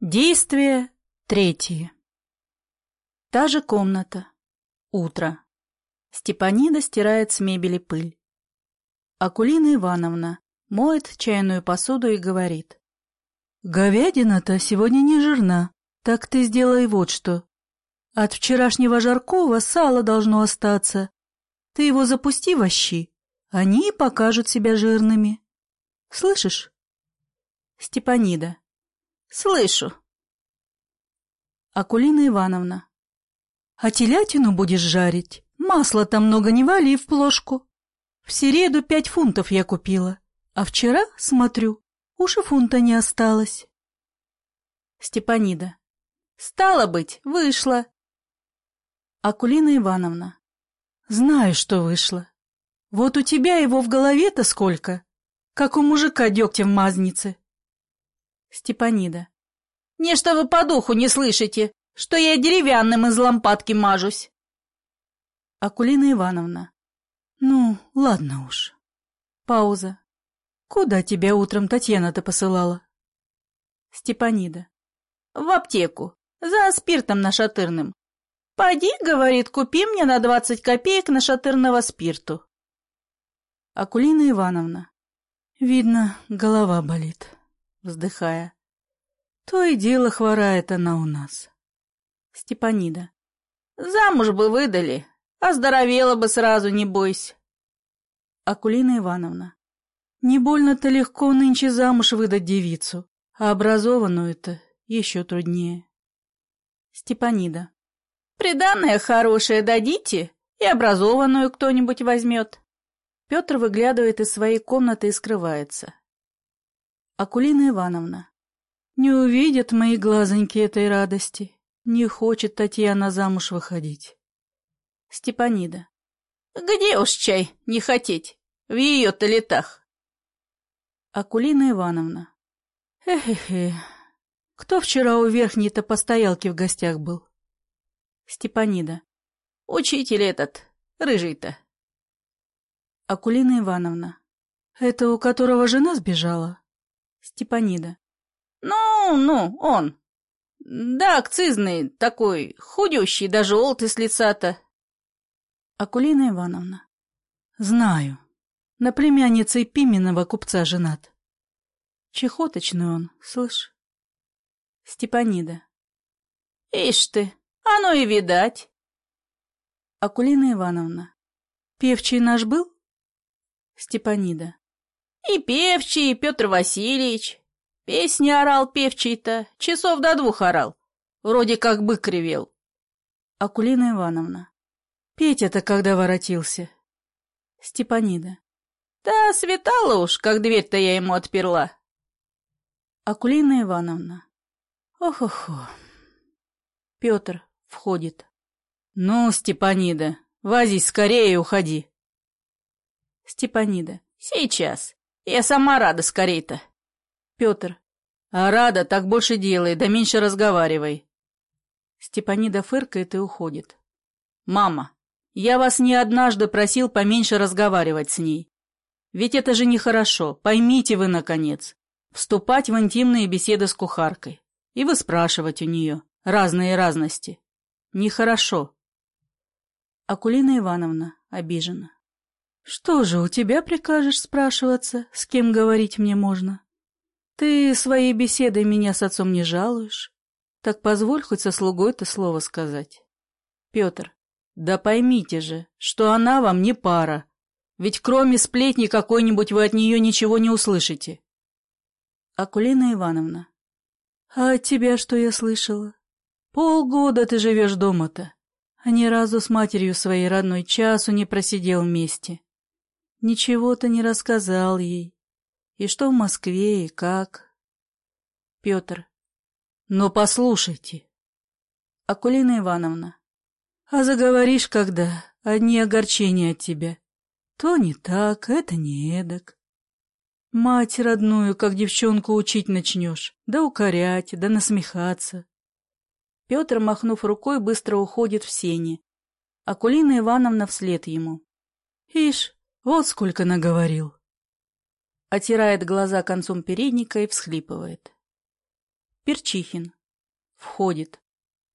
Действие третье. Та же комната. Утро. Степанида стирает с мебели пыль. Акулина Ивановна моет чайную посуду и говорит. «Говядина-то сегодня не жирна, так ты сделай вот что. От вчерашнего жаркого сало должно остаться. Ты его запусти в щи, они покажут себя жирными. Слышишь?» Степанида. Слышу. Акулина Ивановна. А телятину будешь жарить? Масла-то много не вали в плошку. В середу пять фунтов я купила, а вчера, смотрю, уж и фунта не осталось. Степанида. Стало быть, вышла. Акулина Ивановна. Знаю, что вышло. Вот у тебя его в голове-то сколько, как у мужика дегтя в мазнице. Степанида. Не что вы по духу не слышите, что я деревянным из лампадки мажусь. Акулина Ивановна. Ну, ладно уж. Пауза. Куда тебя утром Татьяна-то посылала? Степанида. В аптеку. За спиртом нашатырным. Поди, говорит, купи мне на двадцать копеек нашатырного спирту. Акулина Ивановна. Видно, голова болит вздыхая. То и дело хворает она у нас. Степанида. Замуж бы выдали, оздоровела бы сразу, не бойся. Акулина Ивановна. Не больно-то легко нынче замуж выдать девицу, а образованную-то еще труднее. Степанида. Приданное хорошее дадите, и образованную кто-нибудь возьмет. Петр выглядывает из своей комнаты и скрывается. Акулина Ивановна. Не увидят мои глазоньки этой радости. Не хочет Татьяна замуж выходить. Степанида. Где уж чай не хотеть? В ее-то летах. Акулина Ивановна. Эхе-хе. Кто вчера у верхней-то постоялки в гостях был? Степанида. Учитель этот, рыжий-то. Акулина Ивановна. Это у которого жена сбежала? Степанида. «Ну, ну, он. Да, акцизный, такой, худющий, да желтый с лица-то». Акулина Ивановна. «Знаю. На племяннице Пименова купца женат. Чехоточный он, слышь?» Степанида. «Ишь ты, оно и видать». Акулина Ивановна. «Певчий наш был?» Степанида. И певчий, и Петр Васильевич. Песни орал певчий-то, часов до двух орал. Вроде как бык ревел. Акулина Ивановна. Петя-то когда воротился? Степанида. Да светало уж, как дверь-то я ему отперла. Акулина Ивановна. Ох-охо. Петр входит. Ну, Степанида, возись скорее и уходи. Степанида. Сейчас. Я сама рада скорей-то. Петр. А рада, так больше делай, да меньше разговаривай. Степанида фыркает и уходит. Мама, я вас не однажды просил поменьше разговаривать с ней. Ведь это же нехорошо, поймите вы, наконец. Вступать в интимные беседы с кухаркой. И выспрашивать у нее разные разности. Нехорошо. Акулина Ивановна обижена. «Что же, у тебя прикажешь спрашиваться, с кем говорить мне можно? Ты своей беседой меня с отцом не жалуешь? Так позволь хоть со слугой-то слово сказать». Петр, да поймите же, что она вам не пара, ведь кроме сплетни какой-нибудь вы от нее ничего не услышите. Акулина Ивановна, а от тебя что я слышала? Полгода ты живешь дома-то, а ни разу с матерью своей родной часу не просидел вместе. Ничего-то не рассказал ей. И что в Москве, и как. Петр. Но послушайте. Акулина Ивановна. А заговоришь когда, одни огорчения от тебя. То не так, это не эдак. Мать родную, как девчонку, учить начнешь, да укорять, да насмехаться. Петр, махнув рукой, быстро уходит в сени. Акулина Ивановна вслед ему. Ишь, вот сколько наговорил. Отирает глаза концом передника и всхлипывает. Перчихин. Входит.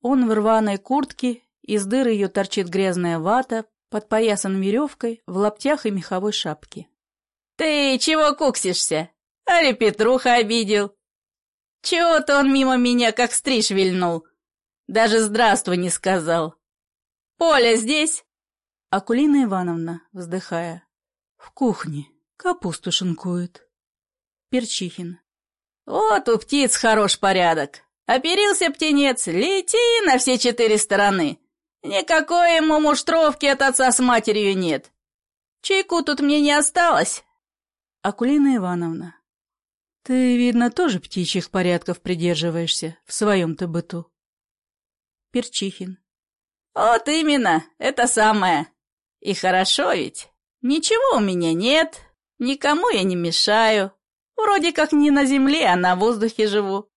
Он в рваной куртке, из дыры ее торчит грязная вата, подпоясан веревкой, в лаптях и меховой шапке. «Ты чего куксишься? Али Петруха обидел? Чего-то он мимо меня как стриж вильнул. Даже здравствуй не сказал. Поля здесь?» Акулина Ивановна, вздыхая. «В кухне. Капусту шинкует». Перчихин. «Вот у птиц хорош порядок. Оперился птенец, лети на все четыре стороны. Никакой ему муштровки от отца с матерью нет. Чайку тут мне не осталось». Акулина Ивановна. «Ты, видно, тоже птичьих порядков придерживаешься в своем-то быту». Перчихин. «Вот именно, это самое. И хорошо ведь. Ничего у меня нет, никому я не мешаю. Вроде как не на земле, а на воздухе живу».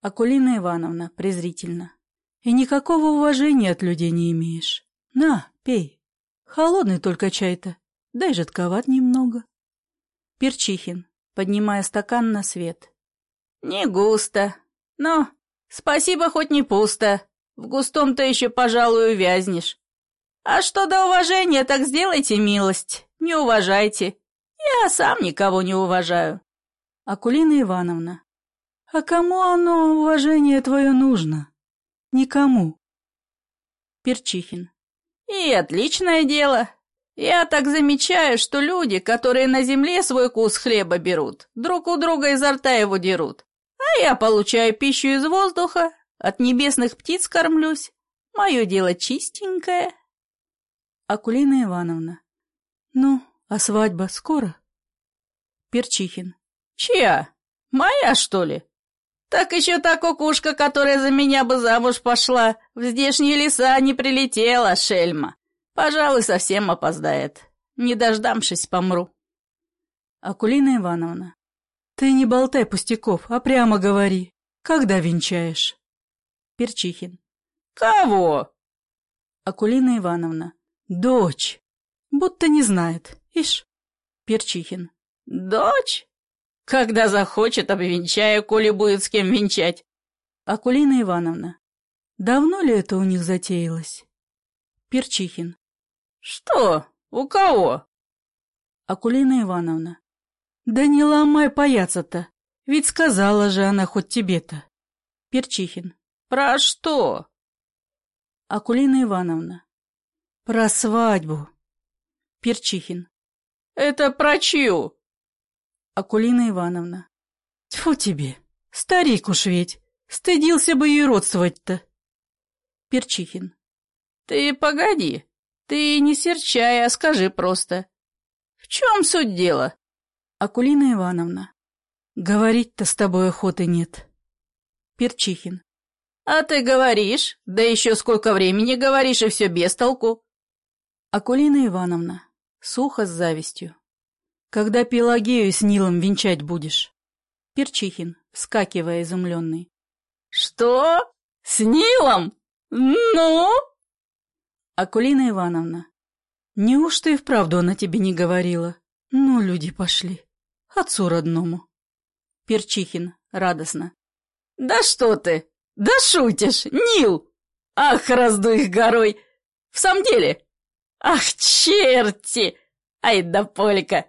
Акулина Ивановна презрительно. «И никакого уважения от людей не имеешь. На, пей. Холодный только чай-то, да и жидковат немного». Перчихин поднимая стакан на свет. «Не густо. Но спасибо, хоть не пусто. В густом-то еще, пожалуй, увязнешь. А что до уважения, так сделайте милость. Не уважайте. Я сам никого не уважаю». Акулина Ивановна. «А кому оно, уважение твое, нужно?» «Никому». Перчихин. «И отличное дело. Я так замечаю, что люди, которые на земле свой кус хлеба берут, друг у друга изо рта его дерут. А я получаю пищу из воздуха, от небесных птиц кормлюсь. Мое дело чистенькое. Акулина Ивановна. Ну, а свадьба скоро? Перчихин. Чья? Моя, что ли? Так еще та кукушка, которая за меня бы замуж пошла, в здешние леса не прилетела, шельма. Пожалуй, совсем опоздает. Не дождавшись, помру. Акулина Ивановна, ты не болтай пустяков, а прямо говори. Когда венчаешь? Перчихин. Кого? Акулина Ивановна. Дочь. Будто не знает. Ишь. Перчихин. Дочь? Когда захочет, обвенчаю, коли будет с кем венчать. Акулина Ивановна. Давно ли это у них затеялось? Перчихин. «Что? У кого?» Акулина Ивановна. «Да не ломай паяться-то, ведь сказала же она хоть тебе-то». Перчихин. «Про что?» Акулина Ивановна. «Про свадьбу». Перчихин. «Это про чью?» Акулина Ивановна. «Тьфу тебе, старик уж ведь, стыдился бы и родствовать-то». Перчихин. «Ты погоди, ты не серчай, а скажи просто. В чем суть дела? Акулина Ивановна, говорить-то с тобой охоты нет. Перчихин. А ты говоришь, да еще сколько времени говоришь, и все без толку. Акулина Ивановна, сухо с завистью. Когда Пелагею с Нилом венчать будешь? Перчихин, вскакивая изумленный. Что? С Нилом? Ну? Акулина Ивановна, неужто и вправду она тебе не говорила? Ну, люди пошли. Отцу родному. Перчихин, радостно. Да что ты? Да шутишь, Нил! Ах, раздуй их горой! В самом деле? Ах, черти! Ай да полька!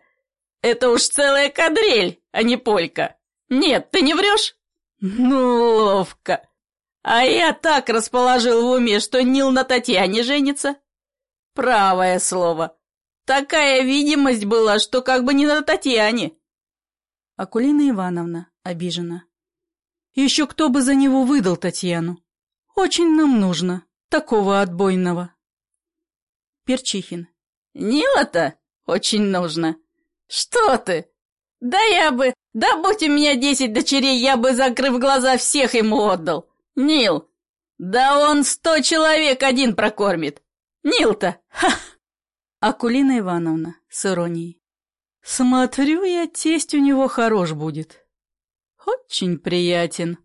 Это уж целая кадрель, а не полька. Нет, ты не врешь? Ну, ловко. А я так расположил в уме, что Нил на Татьяне женится. Правое слово. Такая видимость была, что как бы не на Татьяне. Акулина Ивановна обижена. Еще кто бы за него выдал Татьяну? Очень нам нужно такого отбойного. Перчихин. Нила-то очень нужно. Что ты? Да я бы, да будь у меня десять дочерей, я бы, закрыв глаза, всех ему отдал. Нил! Да он сто человек один прокормит! Нил-то! Ха! Акулина Ивановна с иронией. Смотрю я, тесть у него хорош будет. Очень приятен.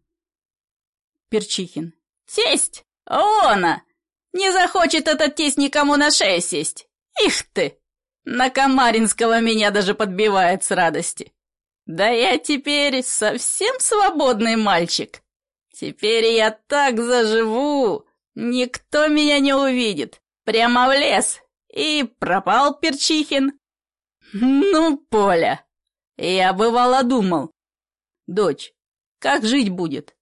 Перчихин. Тесть? Она! Не захочет этот тесть никому на шею сесть. Их ты! На Камаринского меня даже подбивает с радости. Да я теперь совсем свободный мальчик. Теперь я так заживу, никто меня не увидит. Прямо в лес. И пропал Перчихин. Ну, Поля, я бывало думал. Дочь, как жить будет?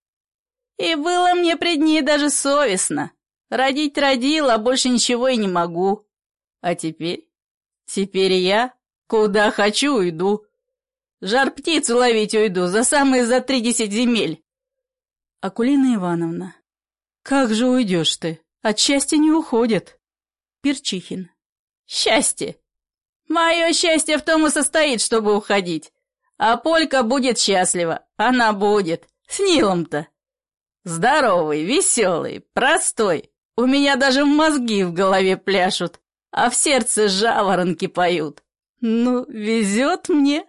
И было мне пред ней даже совестно. Родить родила, а больше ничего и не могу. А теперь? Теперь я куда хочу уйду. Жар птицу ловить уйду за самые за тридесять земель. Акулина Ивановна. Как же уйдешь ты? От счастья не уходит. Перчихин. Счастье. Мое счастье в том и состоит, чтобы уходить. А Полька будет счастлива. Она будет. С Нилом-то. Здоровый, веселый, простой. У меня даже мозги в голове пляшут, а в сердце жаворонки поют. Ну, везет мне,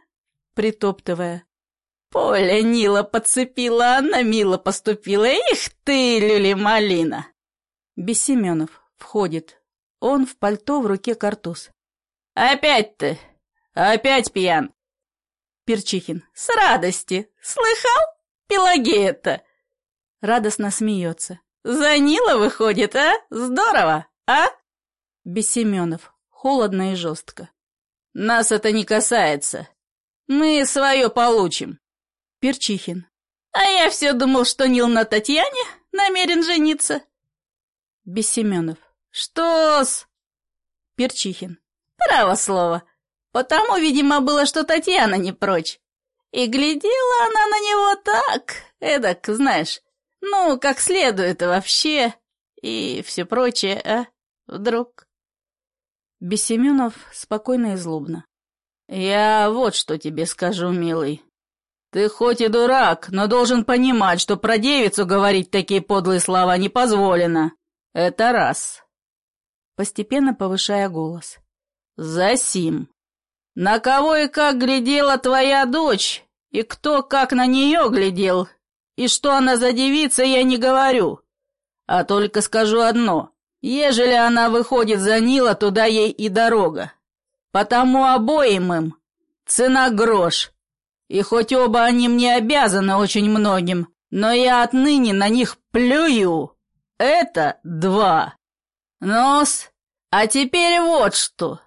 притоптывая. Поля Нила подцепила, она мило поступила. Их ты, люли-малина! Бессеменов входит. Он в пальто, в руке картуз. Опять ты! Опять пьян! Перчихин. С радости! Слыхал? Пелагея-то! Радостно смеется. За Нила выходит, а? Здорово, а? Бессеменов. Холодно и жестко. Нас это не касается. Мы свое получим. Перчихин. А я все думал, что Нил на Татьяне намерен жениться. Бессеменов. Что-с? Перчихин. Право слово. Потому, видимо, было, что Татьяна не прочь. И глядела она на него так, эдак, знаешь, ну, как следует вообще, и все прочее, а? Вдруг? Бессеменов спокойно и злобно. Я вот что тебе скажу, милый. Ты хоть и дурак, но должен понимать, что про девицу говорить такие подлые слова не позволено. Это раз. Постепенно повышая голос. Засим. На кого и как глядела твоя дочь, и кто как на нее глядел, и что она за девица, я не говорю. А только скажу одно. Ежели она выходит за Нила, туда ей и дорога. Потому обоим им цена грош. И хоть оба они мне обязаны очень многим, но я отныне на них плюю. Это два. Нос, а теперь вот что.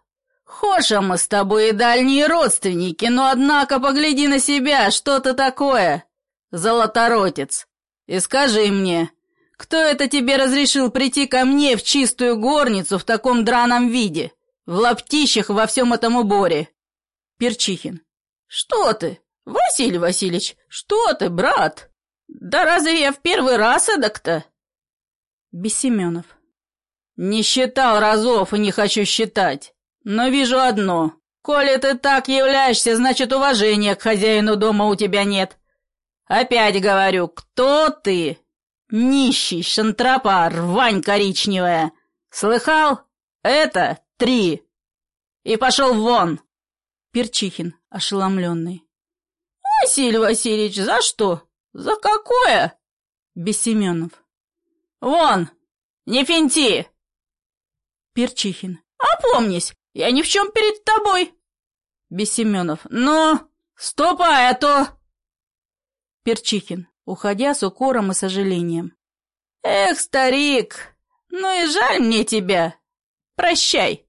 Хоша мы с тобой и дальние родственники, но однако погляди на себя, что ты такое золоторотец, и скажи мне, кто это тебе разрешил прийти ко мне в чистую горницу в таком драном виде, в лаптищах во всем этом уборе?» Перчихин. «Что ты, Василий Васильевич, что ты, брат? Да разве я в первый раз эдак-то?» Бессеменов. «Не считал разов и не хочу считать, но вижу одно. Коли ты так являешься, значит, уважения к хозяину дома у тебя нет. Опять говорю, кто ты? Нищий, шантропа, рвань коричневая. Слыхал? Это три. И пошел вон. Перчихин, ошеломленный. Василий Васильевич, за что? За какое? Бессеменов. Вон, не финти. Перчихин. Опомнись, я ни в чем перед тобой. Бессеменов. Ну, ступай, а то... Перчихин, уходя с укором и сожалением. «Эх, старик, ну и жаль мне тебя. Прощай!»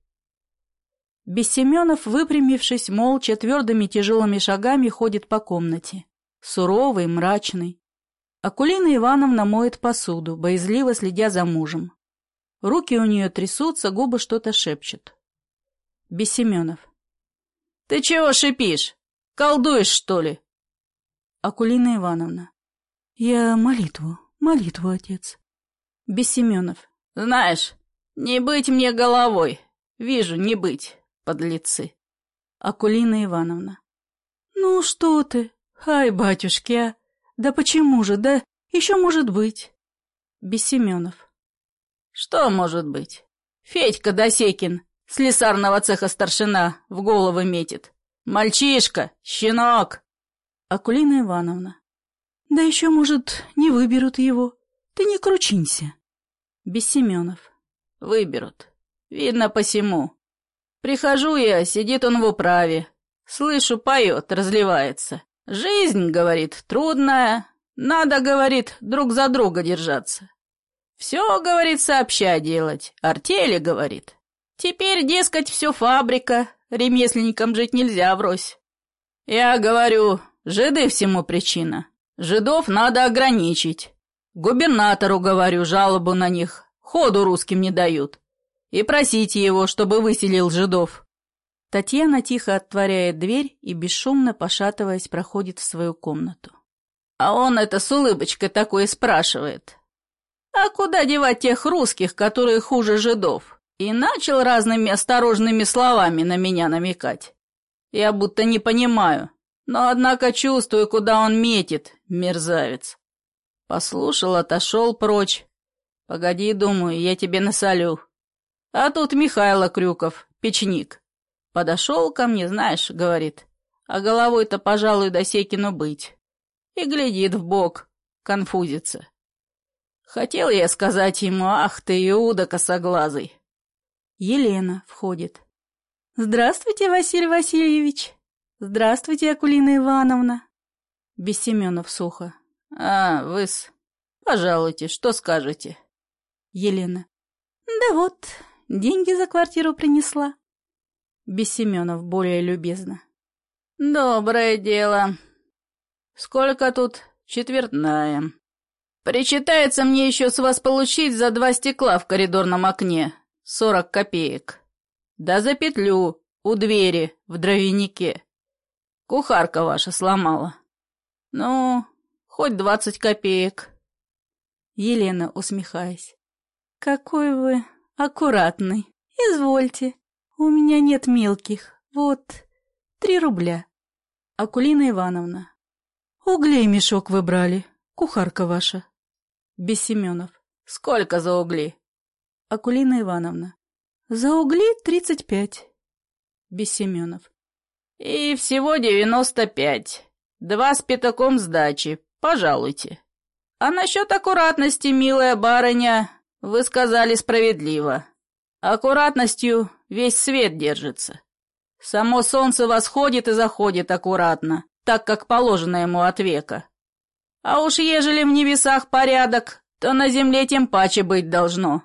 Бессеменов, выпрямившись, молча, твердыми тяжелыми шагами ходит по комнате. Суровый, мрачный. Акулина Ивановна моет посуду, боязливо следя за мужем. Руки у нее трясутся, губы что-то шепчут. Бессеменов. «Ты чего шипишь? Колдуешь, что ли?» Акулина Ивановна. Я молитву, молитву, отец. Бессеменов. Знаешь, не быть мне головой. Вижу, не быть, подлецы. Акулина Ивановна. Ну что ты? Ай, батюшки, а? Да почему же, да еще может быть. Бессеменов. Что может быть? Федька Досекин, слесарного цеха старшина, в голову метит. Мальчишка, щенок. Акулина Ивановна. Да еще, может, не выберут его. Ты не кручинься. Бессеменов. Выберут. Видно посему. Прихожу я, сидит он в управе. Слышу, поет, разливается. Жизнь, говорит, трудная. Надо, говорит, друг за друга держаться. Все, говорит, сообща делать. Артели, говорит. Теперь, дескать, все фабрика, ремесленникам жить нельзя врозь. Я говорю, жиды всему причина. Жидов надо ограничить. Губернатору, говорю, жалобу на них. Ходу русским не дают. И просите его, чтобы выселил жидов. Татьяна тихо отворяет дверь и, бесшумно пошатываясь, проходит в свою комнату. А он это с улыбочкой такой спрашивает. А куда девать тех русских, которые хуже жидов? И начал разными осторожными словами на меня намекать. Я будто не понимаю, но однако чувствую, куда он метит, мерзавец. Послушал, отошел прочь. Погоди, думаю, я тебе насолю. А тут Михайло Крюков, печник. Подошел ко мне, знаешь, говорит, а головой-то, пожалуй, до Секину быть. И глядит в бок, конфузится. Хотел я сказать ему, ах ты, Иуда косоглазый. Елена входит. Здравствуйте, Василий Васильевич. Здравствуйте, Акулина Ивановна. Бессеменов сухо. А, вы-с. Пожалуйте, что скажете? Елена. Да вот, деньги за квартиру принесла. Бессеменов более любезно. Доброе дело. Сколько тут четвертная? Причитается мне еще с вас получить за два стекла в коридорном окне. Сорок копеек. Да за петлю у двери в дровянике. Кухарка ваша сломала. Ну, хоть двадцать копеек. Елена, усмехаясь. Какой вы аккуратный. Извольте. У меня нет мелких. Вот, три рубля. Акулина Ивановна. Углей мешок вы брали. Кухарка ваша. Бессеменов. Сколько за угли? Акулина Ивановна. За угли тридцать пять. Бессеменов. И всего девяносто пять. Два с пятаком сдачи. Пожалуйте. А насчет аккуратности, милая барыня, вы сказали справедливо. Аккуратностью весь свет держится. Само солнце восходит и заходит аккуратно, так как положено ему от века. А уж ежели в небесах порядок, то на земле тем паче быть должно.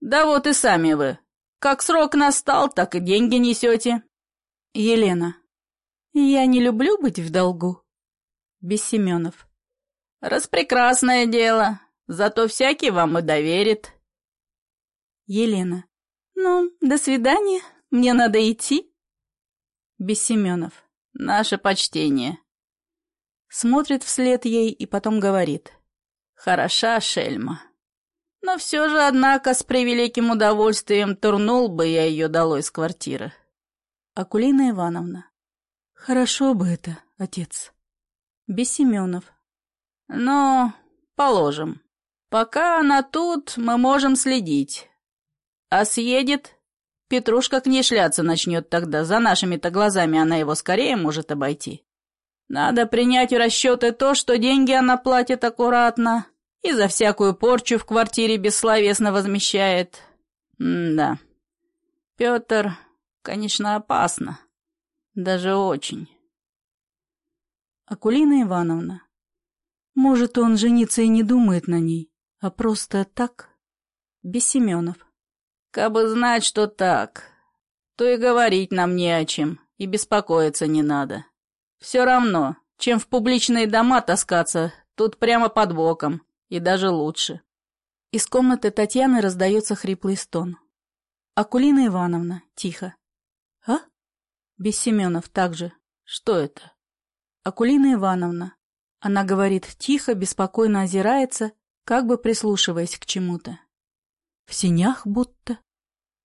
Да вот и сами вы. Как срок настал, так и деньги несете. Елена. Я не люблю быть в долгу. Бессеменов. Распрекрасное дело, зато всякий вам и доверит. Елена. Ну, до свидания, мне надо идти. Бессеменов. Наше почтение. Смотрит вслед ей и потом говорит. Хороша шельма. Но все же, однако, с превеликим удовольствием турнул бы я ее долой с квартиры. Акулина Ивановна. Хорошо бы это, отец. Бессеменов. Ну, положим. Пока она тут, мы можем следить. А съедет, Петрушка к ней шляться начнет тогда. За нашими-то глазами она его скорее может обойти. Надо принять в расчеты то, что деньги она платит аккуратно и за всякую порчу в квартире бессловесно возмещает. М да. Петр, конечно, опасно. Даже очень. Акулина Ивановна. Может, он жениться и не думает на ней, а просто так? Без Семенов. Кабы знать, что так, то и говорить нам не о чем, и беспокоиться не надо. Все равно, чем в публичные дома таскаться, тут прямо под боком, и даже лучше. Из комнаты Татьяны раздается хриплый стон. Акулина Ивановна, тихо. А? Без Семенов также. Что это? Акулина Ивановна. Она говорит тихо, беспокойно озирается, как бы прислушиваясь к чему-то. В синях будто.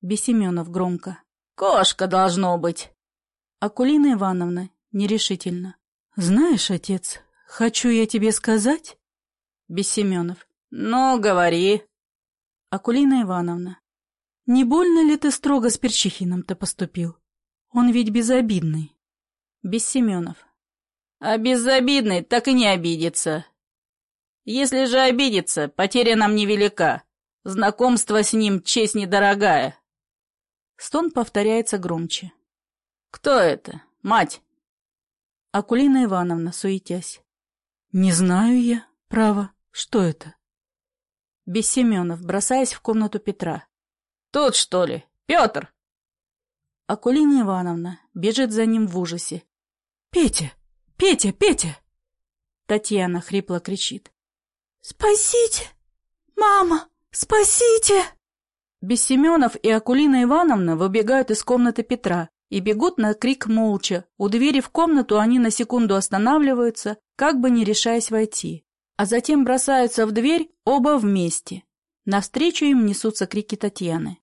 Бесеменов громко. «Кошка должно быть!» Акулина Ивановна нерешительно. «Знаешь, отец, хочу я тебе сказать...» Бессеменов. «Ну, говори». Акулина Ивановна. «Не больно ли ты строго с Перчихиным-то поступил? Он ведь безобидный». Бессеменов. «А безобидный так и не обидится. Если же обидится, потеря нам невелика. Знакомство с ним честь недорогая». Стон повторяется громче. «Кто это? Мать?» Акулина Ивановна, суетясь. Не знаю я, право, что это? Бессеменов, бросаясь в комнату Петра. Тут, что ли? Петр! Акулина Ивановна бежит за ним в ужасе. «Петя! Петя! Петя!» Татьяна хрипло кричит. «Спасите! Мама! Спасите!» Бессеменов и Акулина Ивановна выбегают из комнаты Петра и бегут на крик молча. У двери в комнату они на секунду останавливаются, как бы не решаясь войти. А затем бросаются в дверь оба вместе. Навстречу им несутся крики Татьяны.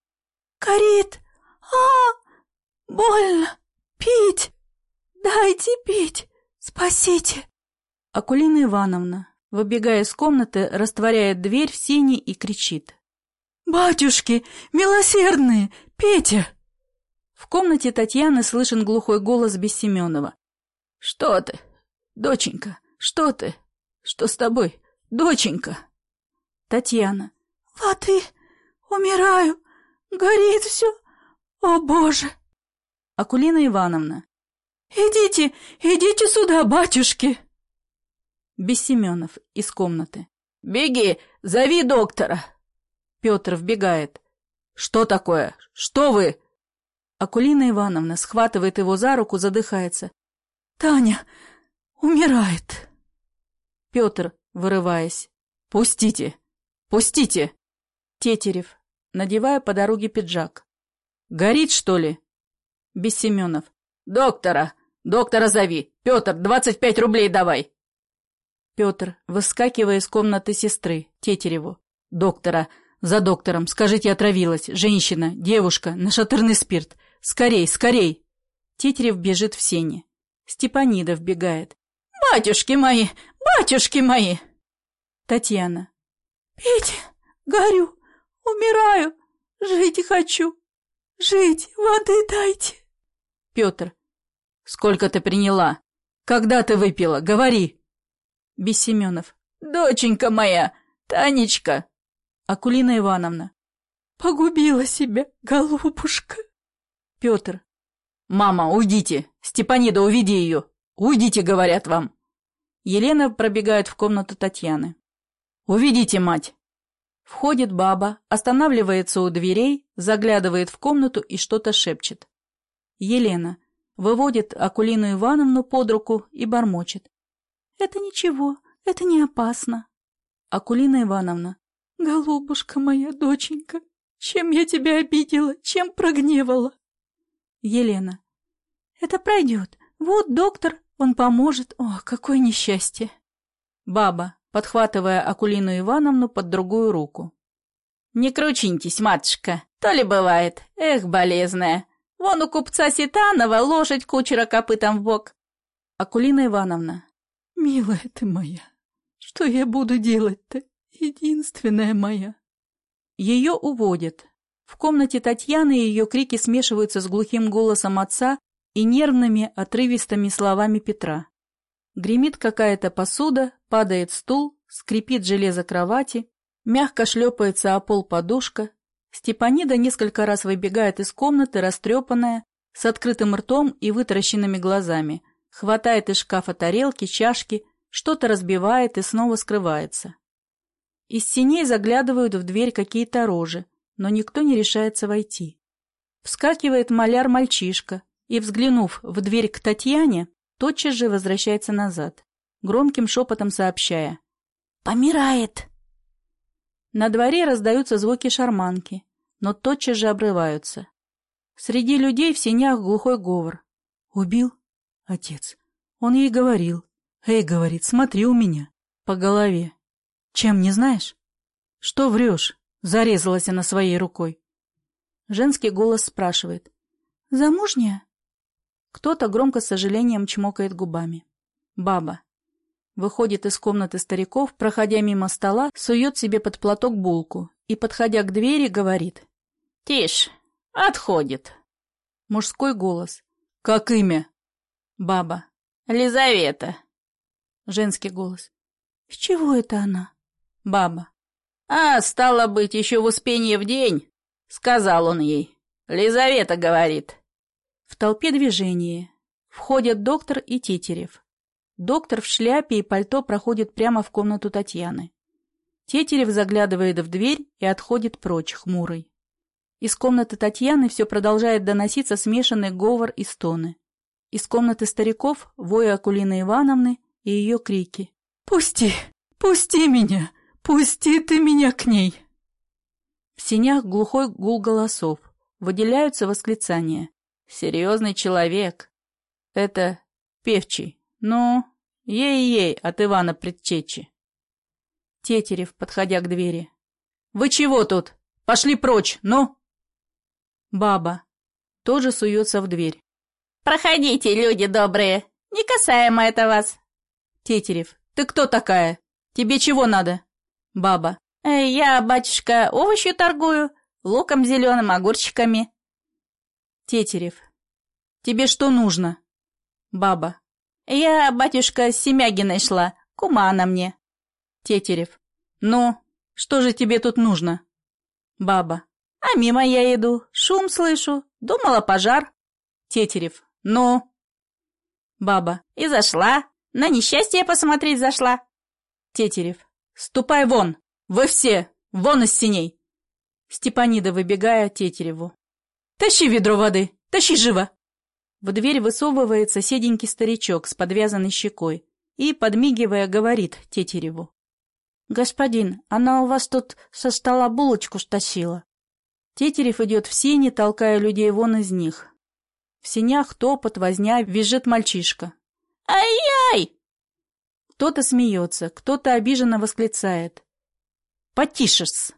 «Горит! а Больно! Пить! Дайте пить! Спасите!» Акулина Ивановна, выбегая из комнаты, растворяет дверь в сине и кричит. «Батюшки! Милосердные! Петя!» В комнате Татьяны слышен глухой голос Бессеменова. «Что ты? Доченька, что ты? Что с тобой, доченька?» Татьяна. «Воды! Умираю! Горит все! О, Боже!» Акулина Ивановна. «Идите, идите сюда, батюшки!» Бессеменов из комнаты. «Беги, зови доктора!» Петр вбегает. «Что такое? Что вы?» Акулина Ивановна схватывает его за руку, задыхается. «Таня умирает!» Петр, вырываясь. «Пустите! Пустите!» Тетерев, надевая по дороге пиджак. «Горит, что ли?» Бессеменов. «Доктора! Доктора зови! Петр, двадцать пять рублей давай!» Петр, выскакивая из комнаты сестры, Тетереву. «Доктора! За доктором! Скажите, отравилась! Женщина! Девушка! Нашатырный спирт! Скорей! Скорей!» Тетерев бежит в сене. Степанида вбегает. «Батюшки мои! Батюшки мои!» Татьяна. «Петя! Горю! Умираю! Жить хочу! Жить! Воды дайте!» Петр. «Сколько ты приняла? Когда ты выпила? Говори!» Бессеменов. «Доченька моя! Танечка!» Акулина Ивановна. «Погубила себя, голубушка!» Петр. «Мама, уйдите! Степанида, уведи ее! Уйдите, говорят вам!» Елена пробегает в комнату Татьяны. «Уведите, мать!» Входит баба, останавливается у дверей, заглядывает в комнату и что-то шепчет. Елена выводит Акулину Ивановну под руку и бормочет. «Это ничего, это не опасно». Акулина Ивановна. «Голубушка моя, доченька, чем я тебя обидела, чем прогневала?» Елена. «Это пройдет. Вот доктор, он поможет. О, какое несчастье!» Баба подхватывая Акулину Ивановну под другую руку. «Не кручиньтесь, матушка, то ли бывает. Эх, болезная. Вон у купца Ситанова лошадь кучера копытом в бок». Акулина Ивановна. «Милая ты моя, что я буду делать-то? Единственная моя». Ее уводят. В комнате Татьяны ее крики смешиваются с глухим голосом отца и нервными, отрывистыми словами Петра. Гремит какая-то посуда, падает стул, скрипит железо кровати, мягко шлепается о пол подушка. Степанида несколько раз выбегает из комнаты, растрепанная, с открытым ртом и вытаращенными глазами, хватает из шкафа тарелки, чашки, что-то разбивает и снова скрывается. Из синей заглядывают в дверь какие-то рожи, но никто не решается войти. Вскакивает маляр-мальчишка и, взглянув в дверь к Татьяне, тотчас же возвращается назад, громким шепотом сообщая «Помирает!». На дворе раздаются звуки шарманки, но тотчас же обрываются. Среди людей в сенях глухой говор. «Убил? Отец. Он ей говорил. Эй, говорит, смотри у меня. По голове. Чем, не знаешь? Что врешь?» Зарезалась она своей рукой. Женский голос спрашивает. «Замужняя?» Кто-то громко с сожалением чмокает губами. Баба. Выходит из комнаты стариков, проходя мимо стола, сует себе под платок булку и, подходя к двери, говорит. «Тише, отходит». Мужской голос. «Как имя?» Баба. «Лизавета». Женский голос. «С чего это она?» Баба. «А, стало быть, еще в Успенье в день», — сказал он ей. «Лизавета говорит». В толпе движение. Входят доктор и Тетерев. Доктор в шляпе и пальто проходит прямо в комнату Татьяны. Тетерев заглядывает в дверь и отходит прочь, хмурый. Из комнаты Татьяны все продолжает доноситься смешанный говор и стоны. Из комнаты стариков — вой Акулины Ивановны и ее крики. «Пусти! Пусти меня! Пусти ты меня к ней!» В синях глухой гул голосов. Выделяются восклицания. «Серьезный человек!» Это певчий. Ну, ей-ей от Ивана Предчечи. Тетерев, подходя к двери. «Вы чего тут? Пошли прочь, ну!» Баба тоже суется в дверь. «Проходите, люди добрые, не касаемо это вас!» Тетерев. «Ты кто такая? Тебе чего надо?» Баба. «Э, «Я, батюшка, овощи торгую, луком зеленым, огурчиками». Тетерев. «Тебе что нужно?» Баба. «Я, батюшка, с Семягиной шла, кума она мне». Тетерев. «Ну, что же тебе тут нужно?» Баба. «А мимо я иду, шум слышу, думала пожар». Тетерев. «Ну?» Баба. «И зашла, на несчастье посмотреть зашла». Тетерев. «Ступай вон! Вы все! Вон из синей!» Степанида, выбегая Тетереву. «Тащи ведро воды! Тащи живо!» В дверь высовывается седенький старичок с подвязанной щекой и, подмигивая, говорит Тетереву. «Господин, она у вас тут со стола булочку стащила». Тетерев идет в сени, толкая людей вон из них. В сенях топот, возня, визжит мальчишка. «Ай-яй!» Кто-то смеется, кто-то обиженно восклицает. «Потише-с!»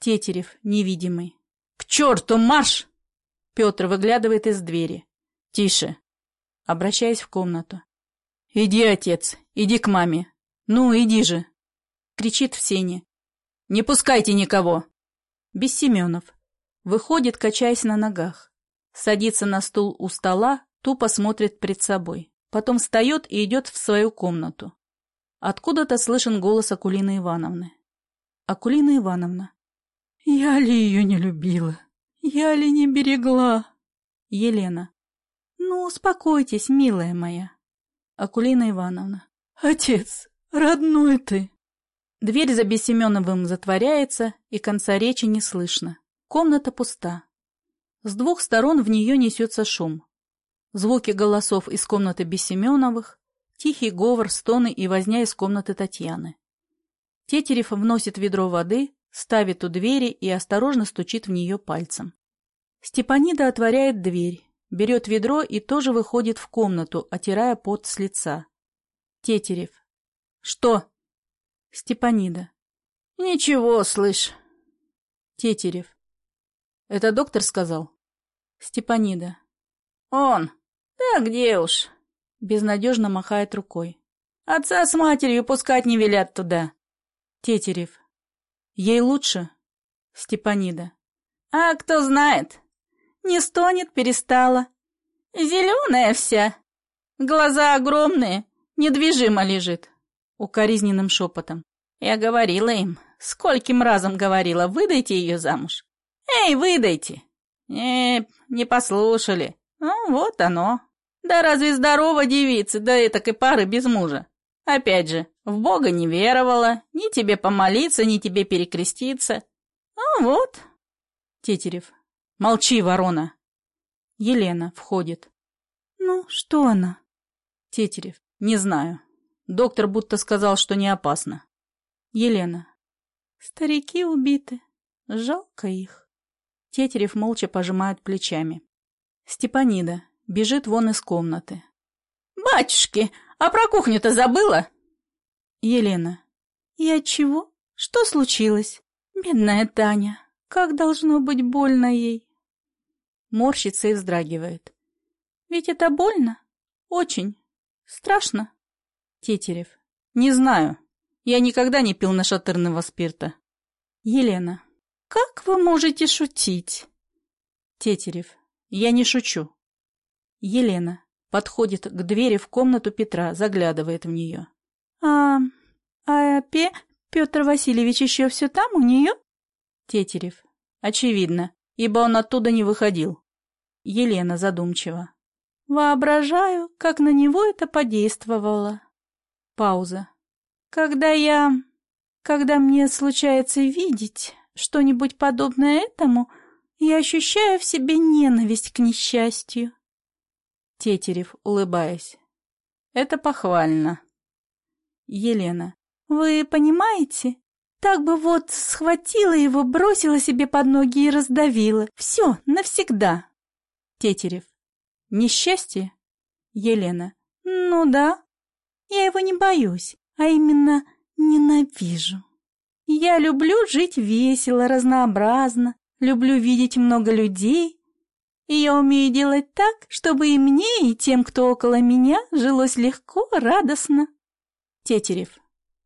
Тетерев, невидимый. «К черту, марш!» Петр выглядывает из двери. «Тише!» Обращаясь в комнату. «Иди, отец, иди к маме. Ну, иди же!» Кричит в сене. «Не пускайте никого!» Без Семенов. Выходит, качаясь на ногах. Садится на стул у стола, тупо смотрит пред собой. Потом встает и идет в свою комнату. Откуда-то слышен голос Акулины Ивановны. Акулина Ивановна. «Я ли ее не любила? Я ли не берегла?» Елена. «Ну, успокойтесь, милая моя». Акулина Ивановна. «Отец, родной ты!» Дверь за Бессеменовым затворяется, и конца речи не слышно. Комната пуста. С двух сторон в нее несется шум. Звуки голосов из комнаты Бессеменовых, тихий говор, стоны и возня из комнаты Татьяны. Тетерев вносит ведро воды, ставит у двери и осторожно стучит в нее пальцем. Степанида отворяет дверь, берет ведро и тоже выходит в комнату, отирая пот с лица. Тетерев. «Что?» Степанида. «Ничего, слышь». Тетерев. «Это доктор сказал?» Степанида. «Он. Да где уж?» Безнадежно махает рукой. «Отца с матерью пускать не велят туда». Тетерев. «Ей лучше?» Степанида. «А кто знает? Не стонет, перестала. Зеленая вся. Глаза огромные, недвижимо лежит укоризненным шепотом. Я говорила им, скольким разом говорила, выдайте ее замуж. Эй, выдайте! Не, не послушали. Ну, вот оно. Да разве здорова девица, да этакой пары без мужа? Опять же, в Бога не веровала, ни тебе помолиться, ни тебе перекреститься. Ну вот. Тетерев. Молчи, ворона. Елена входит. Ну, что она? Тетерев. Не знаю. Доктор будто сказал, что не опасно. Елена. Старики убиты. Жалко их. Тетерев молча пожимает плечами. Степанида бежит вон из комнаты. «Батюшки, а про кухню-то забыла?» Елена. «И от чего? Что случилось? Бедная Таня, как должно быть больно ей?» Морщится и вздрагивает. «Ведь это больно? Очень. Страшно?» Тетерев. Не знаю. Я никогда не пил нашатырного спирта. Елена. Как вы можете шутить? Тетерев. Я не шучу. Елена. Подходит к двери в комнату Петра, заглядывает в нее. А, а Пе... Петр Васильевич еще все там у нее? Тетерев. Очевидно, ибо он оттуда не выходил. Елена задумчиво. Воображаю, как на него это подействовало. Пауза. Когда я... Когда мне случается видеть что-нибудь подобное этому, я ощущаю в себе ненависть к несчастью. Тетерев, улыбаясь. Это похвально. Елена. Вы понимаете? Так бы вот схватила его, бросила себе под ноги и раздавила. Все, навсегда. Тетерев. Несчастье? Елена. Ну да. Я его не боюсь, а именно ненавижу. Я люблю жить весело, разнообразно, люблю видеть много людей, и я умею делать так, чтобы и мне, и тем, кто около меня, жилось легко, радостно. Тетерев.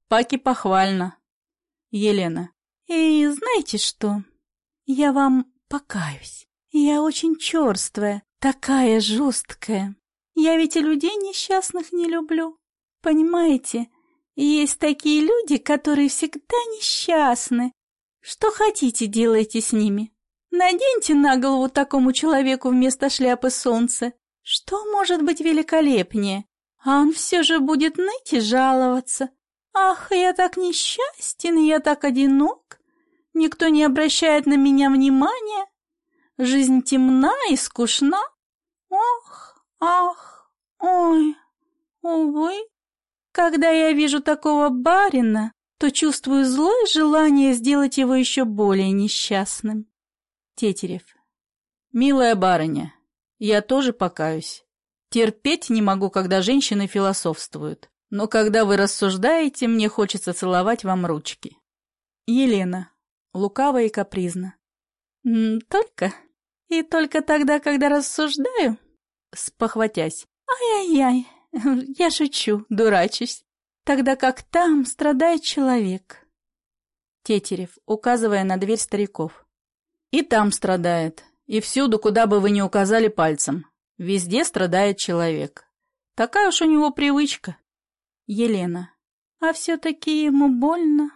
Паки похвально. Елена. И знаете что? Я вам покаюсь. Я очень черствая, такая жесткая. Я ведь и людей несчастных не люблю. Понимаете, есть такие люди, которые всегда несчастны. Что хотите, делайте с ними. Наденьте на голову такому человеку вместо шляпы солнце. Что может быть великолепнее? А он все же будет ныть и жаловаться. Ах, я так несчастен, я так одинок. Никто не обращает на меня внимания. Жизнь темна и скучна. Ох, ах, ой, увы. Когда я вижу такого барина, то чувствую злое желание сделать его еще более несчастным. Тетерев. Милая барыня, я тоже покаюсь. Терпеть не могу, когда женщины философствуют. Но когда вы рассуждаете, мне хочется целовать вам ручки. Елена. Лукаво и капризно. Только? И только тогда, когда рассуждаю? Спохватясь. Ай-яй-яй, я шучу, дурачусь. Тогда как там страдает человек. Тетерев, указывая на дверь стариков. И там страдает. И всюду, куда бы вы ни указали пальцем. Везде страдает человек. Такая уж у него привычка. Елена. А все-таки ему больно?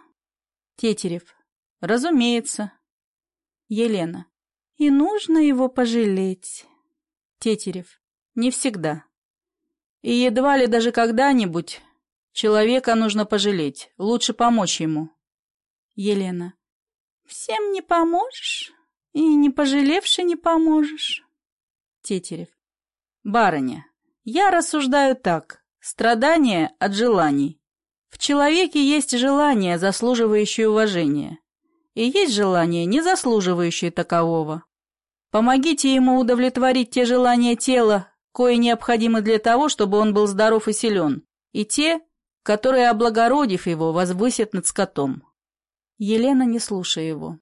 Тетерев. Разумеется. Елена. И нужно его пожалеть. Тетерев. Не всегда. И едва ли даже когда-нибудь человека нужно пожалеть. Лучше помочь ему. Елена. Всем не поможешь, и не пожалевши не поможешь. Тетерев. Барыня, я рассуждаю так. Страдание от желаний. В человеке есть желание, заслуживающее уважения. И есть желание, не заслуживающее такового. Помогите ему удовлетворить те желания тела, кое необходимы для того, чтобы он был здоров и силен, и те, которые, облагородив его, возвысят над скотом. Елена, не слушая его.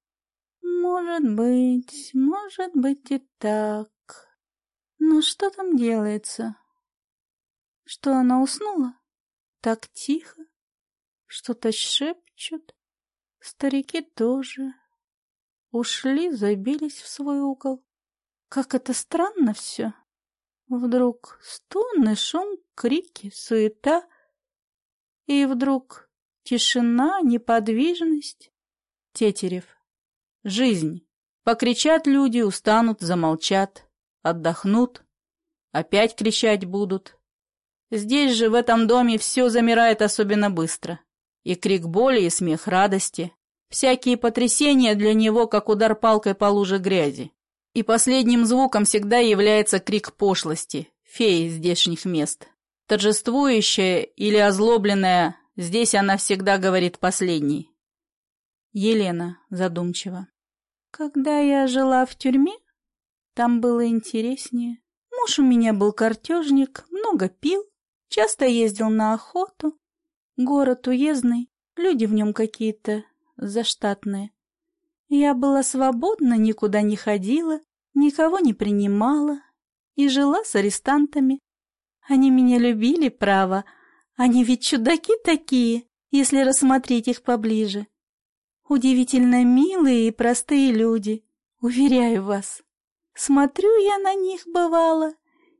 «Может быть, может быть и так. Но что там делается? Что она уснула? Так тихо. Что-то шепчут. Старики тоже. Ушли, забились в свой угол. Как это странно все. Вдруг стоны, шум, крики, суета. И вдруг тишина, неподвижность. Тетерев. Жизнь. Покричат люди, устанут, замолчат, отдохнут. Опять кричать будут. Здесь же, в этом доме, все замирает особенно быстро. И крик боли, и смех радости. Всякие потрясения для него, как удар палкой по луже грязи. И последним звуком всегда является крик пошлости, феи здешних мест. Торжествующая или озлобленная, здесь она всегда говорит последней. Елена задумчиво. Когда я жила в тюрьме, там было интереснее. Муж у меня был картежник, много пил, часто ездил на охоту. Город уездный, люди в нем какие-то заштатные. Я была свободна, никуда не ходила, никого не принимала и жила с арестантами. Они меня любили, право. Они ведь чудаки такие, если рассмотреть их поближе. Удивительно милые и простые люди, уверяю вас. Смотрю я на них, бывало,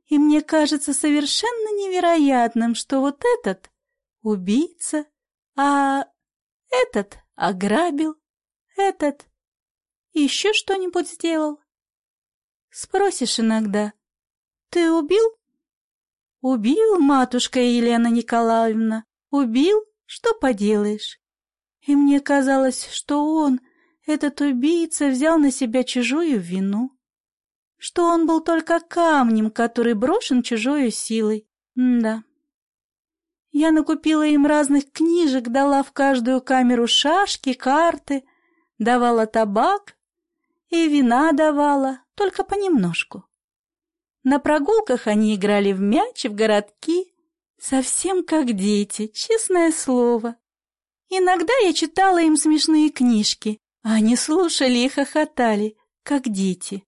и мне кажется совершенно невероятным, что вот этот — убийца, а этот ограбил, этот еще что-нибудь сделал. Спросишь иногда, ты убил? Убил, матушка Елена Николаевна, убил, что поделаешь. И мне казалось, что он, этот убийца, взял на себя чужую вину. Что он был только камнем, который брошен чужой силой. М да. Я накупила им разных книжек, дала в каждую камеру шашки, карты, давала табак и вина давала, только понемножку. На прогулках они играли в мяч в городки, совсем как дети, честное слово. Иногда я читала им смешные книжки, а они слушали и хохотали, как дети.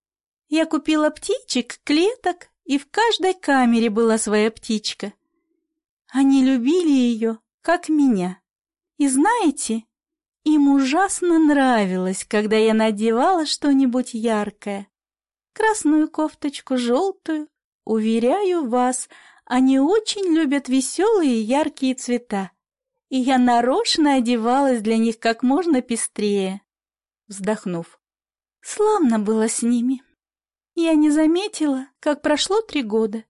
Я купила птичек, клеток, и в каждой камере была своя птичка — они любили ее, как меня. И знаете, им ужасно нравилось, когда я надевала что-нибудь яркое. Красную кофточку, желтую. Уверяю вас, они очень любят веселые и яркие цвета. И я нарочно одевалась для них как можно пестрее. Вздохнув. Славно было с ними. Я не заметила, как прошло три года.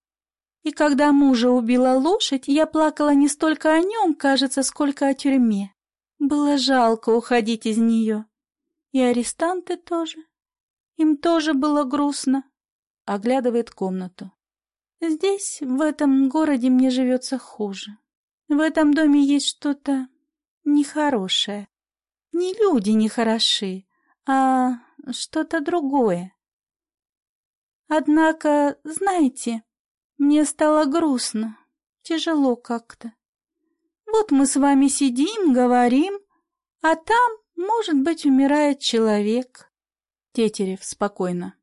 И когда мужа убила лошадь, я плакала не столько о нем, кажется, сколько о тюрьме. Было жалко уходить из нее. И арестанты тоже. Им тоже было грустно. Оглядывает комнату. Здесь, в этом городе, мне живется хуже. В этом доме есть что-то нехорошее. Не люди нехороши, а что-то другое. Однако, знаете, мне стало грустно, тяжело как-то. Вот мы с вами сидим, говорим, а там, может быть, умирает человек. Тетерев спокойно.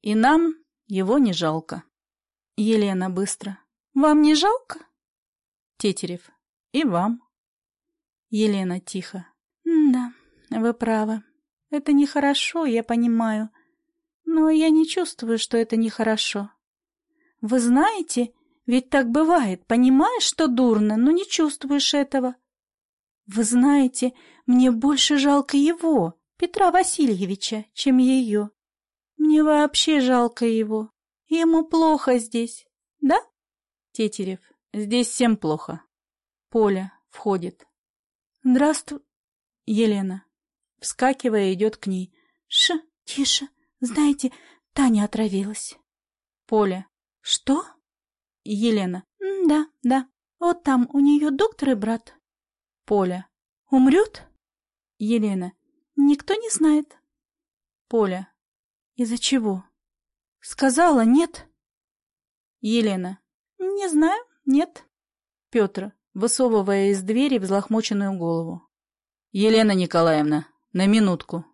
И нам его не жалко. Елена быстро. Вам не жалко? Тетерев. И вам. Елена тихо. Да, вы правы. Это нехорошо, я понимаю. Но я не чувствую, что это нехорошо. Вы знаете, ведь так бывает, понимаешь, что дурно, но не чувствуешь этого. Вы знаете, мне больше жалко его, Петра Васильевича, чем ее. Мне вообще жалко его. Ему плохо здесь, да? Тетерев, здесь всем плохо. Поля входит. Здравствуй, Елена. Вскакивая, идет к ней. Ш, тише. Знаете, Таня отравилась. Поля. Что? Елена. Да, да. Вот там у нее доктор и брат. Поля. Умрет? Елена. Никто не знает. Поля. Из-за чего? Сказала нет. Елена. Не знаю, нет. Петр, высовывая из двери взлохмоченную голову. Елена Николаевна, на минутку.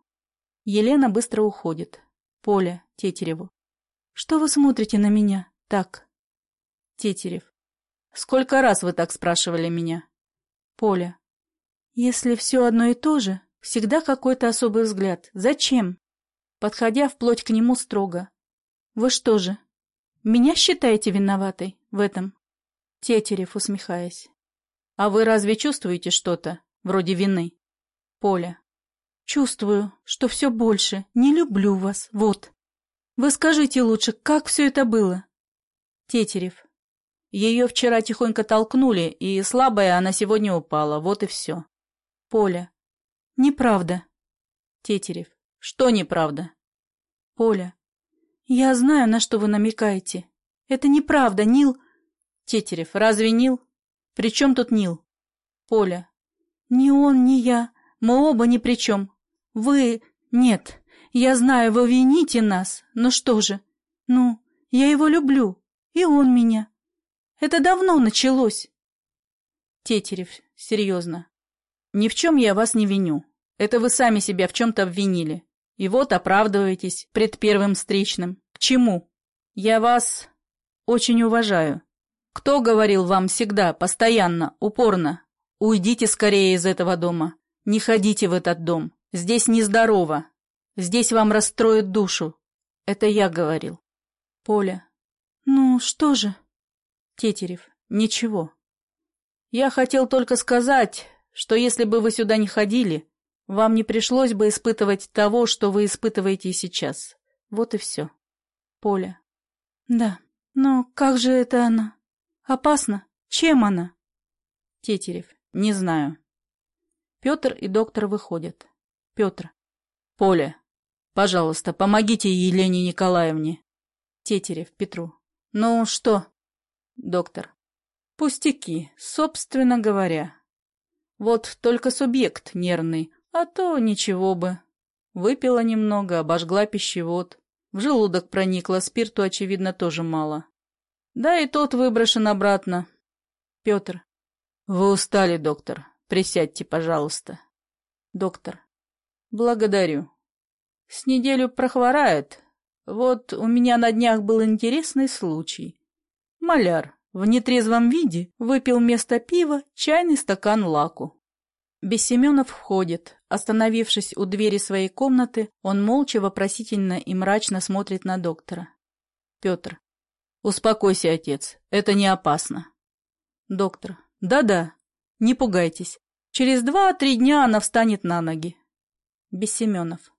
Елена быстро уходит. Поля Тетереву. Что вы смотрите на меня? Так. Тетерев. Сколько раз вы так спрашивали меня? Поля. Если все одно и то же, всегда какой-то особый взгляд. Зачем? Подходя вплоть к нему строго. Вы что же, меня считаете виноватой в этом? Тетерев, усмехаясь. А вы разве чувствуете что-то, вроде вины? Поля. Чувствую, что все больше. Не люблю вас. Вот. Вы скажите лучше, как все это было? Тетерев. Ее вчера тихонько толкнули, и слабая она сегодня упала. Вот и все. Поля. Неправда. Тетерев. Что неправда? Поля. Я знаю, на что вы намекаете. Это неправда, Нил. Тетерев. Разве Нил? При чем тут Нил? Поля. Ни он, ни я. Мы оба ни при чем. Вы... Нет. Я знаю, вы вините нас. Ну что же? Ну, я его люблю. И он меня. Это давно началось. Тетерев, серьезно. Ни в чем я вас не виню. Это вы сами себя в чем-то обвинили. И вот оправдываетесь пред первым встречным. К чему? Я вас очень уважаю. Кто говорил вам всегда, постоянно, упорно? Уйдите скорее из этого дома. Не ходите в этот дом. Здесь нездорово. Здесь вам расстроят душу. Это я говорил. Поля. «Ну, что же?» Тетерев. «Ничего. Я хотел только сказать, что если бы вы сюда не ходили, вам не пришлось бы испытывать того, что вы испытываете сейчас. Вот и все». Поля. «Да, но как же это она? Опасно? Чем она? Тетерев. Не знаю. Петр и доктор выходят. Петр. Поля, пожалуйста, помогите Елене Николаевне. Тетерев Петру. Ну что? Доктор. Пустяки, собственно говоря. Вот только субъект нервный, а то ничего бы. Выпила немного, обожгла пищевод. В желудок проникла, спирту, очевидно, тоже мало. Да и тот выброшен обратно. Петр. Вы устали, доктор. Присядьте, пожалуйста. Доктор. Благодарю. С неделю прохворает. Вот у меня на днях был интересный случай. Маляр в нетрезвом виде выпил вместо пива чайный стакан лаку. Бессеменов входит. Остановившись у двери своей комнаты, он молча, вопросительно и мрачно смотрит на доктора. Петр. Успокойся, отец. Это не опасно. Доктор. Да-да. Не пугайтесь. Через два-три дня она встанет на ноги. Бессеменов.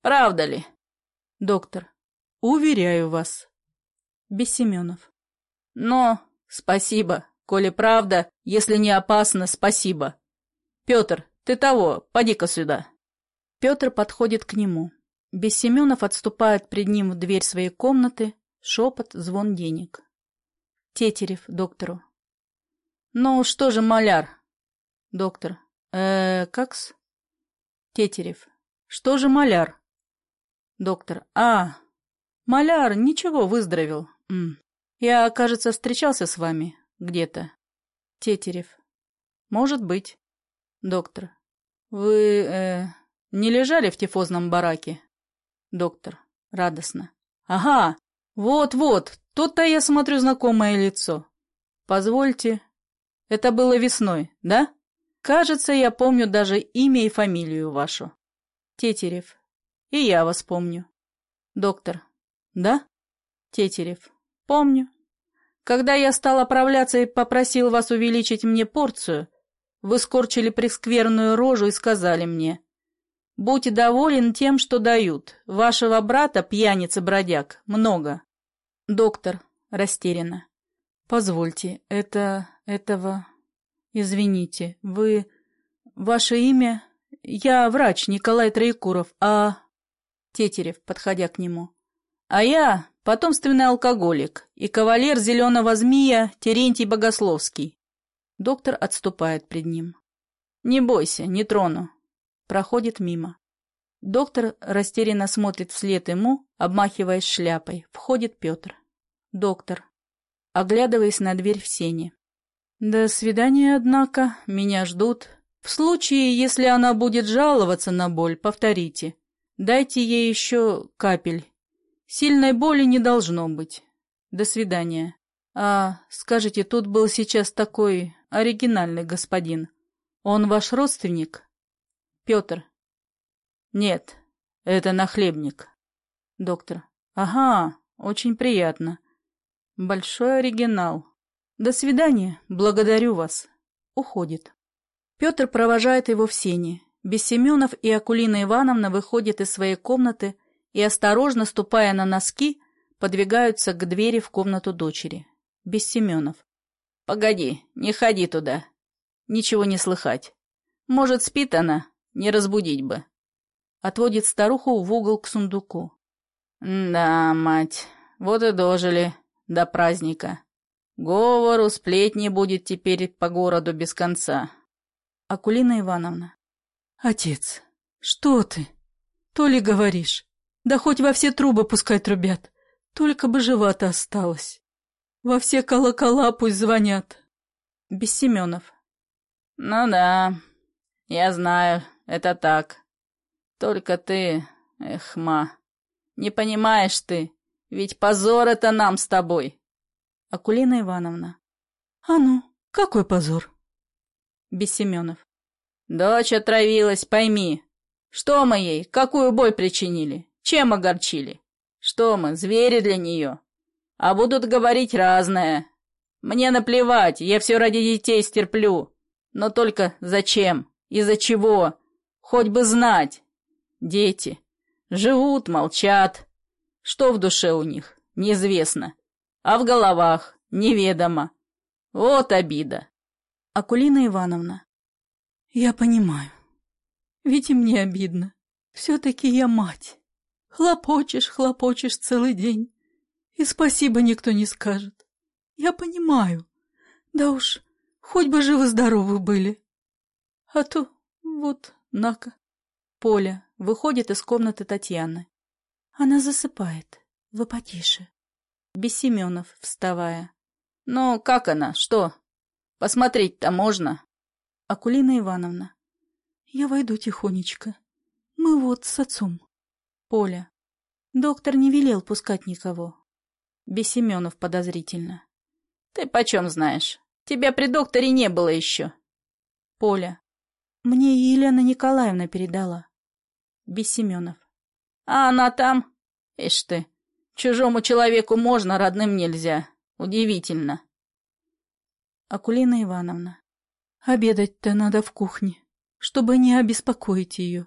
Правда ли? Доктор. Уверяю вас. Бессеменов. Но, спасибо, коли правда, если не опасно, спасибо. Петр, ты того, поди-ка сюда. Петр подходит к нему. Бессеменов отступает пред ним в дверь своей комнаты, шепот, звон денег. Тетерев доктору. Ну, что же, маляр? Доктор. э как-с? Тетерев. Что же маляр? Доктор. А, маляр, ничего, выздоровел. М. Я, кажется, встречался с вами где-то. Тетерев. Может быть. Доктор. Вы, э, не лежали в тифозном бараке? Доктор. Радостно. Ага, вот-вот, тут-то я смотрю знакомое лицо. Позвольте. Это было весной, да? Кажется, я помню даже имя и фамилию вашу. Тетерев. И я вас помню. Доктор. Да? Тетерев. Помню. Когда я стал оправляться и попросил вас увеличить мне порцию, вы скорчили прескверную рожу и сказали мне, «Будьте доволен тем, что дают. Вашего брата, пьяницы-бродяг, много». Доктор растерянно. «Позвольте, это... этого... Извините, вы... Ваше имя... Я врач Николай Троекуров, а...» Тетерев, подходя к нему. «А я потомственный алкоголик и кавалер зеленого змея Терентий Богословский. Доктор отступает пред ним. «Не бойся, не трону». Проходит мимо. Доктор растерянно смотрит вслед ему, обмахиваясь шляпой. Входит Петр. Доктор. Оглядываясь на дверь в сене. «До свидания, однако. Меня ждут. В случае, если она будет жаловаться на боль, повторите. Дайте ей еще капель Сильной боли не должно быть. До свидания. А, скажите, тут был сейчас такой оригинальный господин. Он ваш родственник? Петр. Нет, это нахлебник. Доктор. Ага, очень приятно. Большой оригинал. До свидания, благодарю вас. Уходит. Петр провожает его в сене. Бессеменов и Акулина Ивановна выходят из своей комнаты, и, осторожно ступая на носки, подвигаются к двери в комнату дочери. Без Семенов. «Погоди, не ходи туда. Ничего не слыхать. Может, спит она? Не разбудить бы». Отводит старуху в угол к сундуку. «Да, мать, вот и дожили до праздника. Говору, сплетни будет теперь по городу без конца». Акулина Ивановна. «Отец, что ты? То ли говоришь? Да хоть во все трубы пускай трубят. Только бы жива-то осталась. Во все колокола пусть звонят. Без Семенов. Ну да, я знаю, это так. Только ты, эх, ма, не понимаешь ты, ведь позор это нам с тобой. Акулина Ивановна. А ну, какой позор? Без Семенов. Дочь отравилась, пойми. Что мы ей, какую боль причинили? Чем огорчили? Что мы, звери для нее? А будут говорить разное. Мне наплевать, я все ради детей стерплю. Но только зачем? Из-за чего? Хоть бы знать. Дети. Живут, молчат. Что в душе у них? Неизвестно. А в головах? Неведомо. Вот обида. Акулина Ивановна. Я понимаю. Ведь и мне обидно. Все-таки я мать. Хлопочешь, хлопочешь целый день. И спасибо никто не скажет. Я понимаю. Да уж, хоть бы живы-здоровы были. А то вот, на-ка. Поля выходит из комнаты Татьяны. Она засыпает. Вы потише. Бессеменов, вставая. «Ну, как она? Что? Посмотреть-то можно?» Акулина Ивановна. «Я войду тихонечко. Мы вот с отцом». Поля. Доктор не велел пускать никого. Бессеменов подозрительно. «Ты почем знаешь? Тебя при докторе не было еще». Поля. Мне Елена Николаевна передала. Бессеменов. «А она там? Ишь ты, чужому человеку можно, родным нельзя. Удивительно». Акулина Ивановна. Обедать-то надо в кухне, чтобы не обеспокоить ее.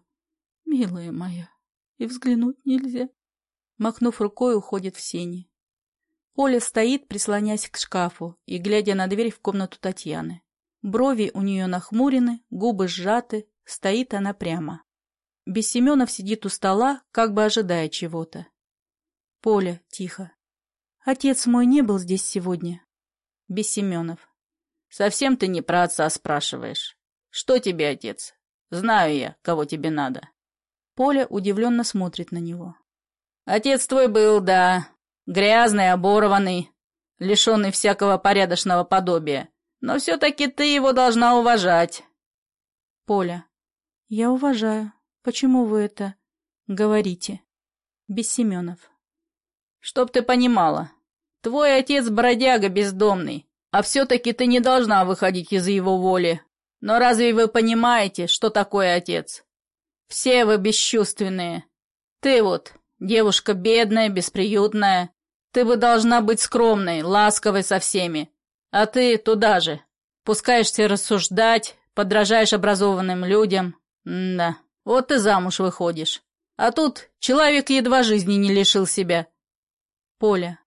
Милая моя, и взглянуть нельзя. Махнув рукой, уходит в сени. Оля стоит, прислонясь к шкафу и глядя на дверь в комнату Татьяны. Брови у нее нахмурены, губы сжаты, стоит она прямо. Бессеменов сидит у стола, как бы ожидая чего-то. Поля, тихо. Отец мой не был здесь сегодня. Бессеменов. Совсем ты не про отца спрашиваешь. Что тебе, отец? Знаю я, кого тебе надо. Поля удивленно смотрит на него. Отец твой был, да, Грязный, оборванный, лишенный всякого порядочного подобия. Но все-таки ты его должна уважать. Поля. Я уважаю. Почему вы это говорите? Бессеменов. Чтоб ты понимала, твой отец бродяга бездомный, а все-таки ты не должна выходить из его воли. Но разве вы понимаете, что такое отец? Все вы бесчувственные. Ты вот, девушка бедная, бесприютная, ты бы должна быть скромной, ласковой со всеми. А ты туда же. Пускаешься рассуждать, подражаешь образованным людям. М да, вот ты замуж выходишь. А тут человек едва жизни не лишил себя. Поля.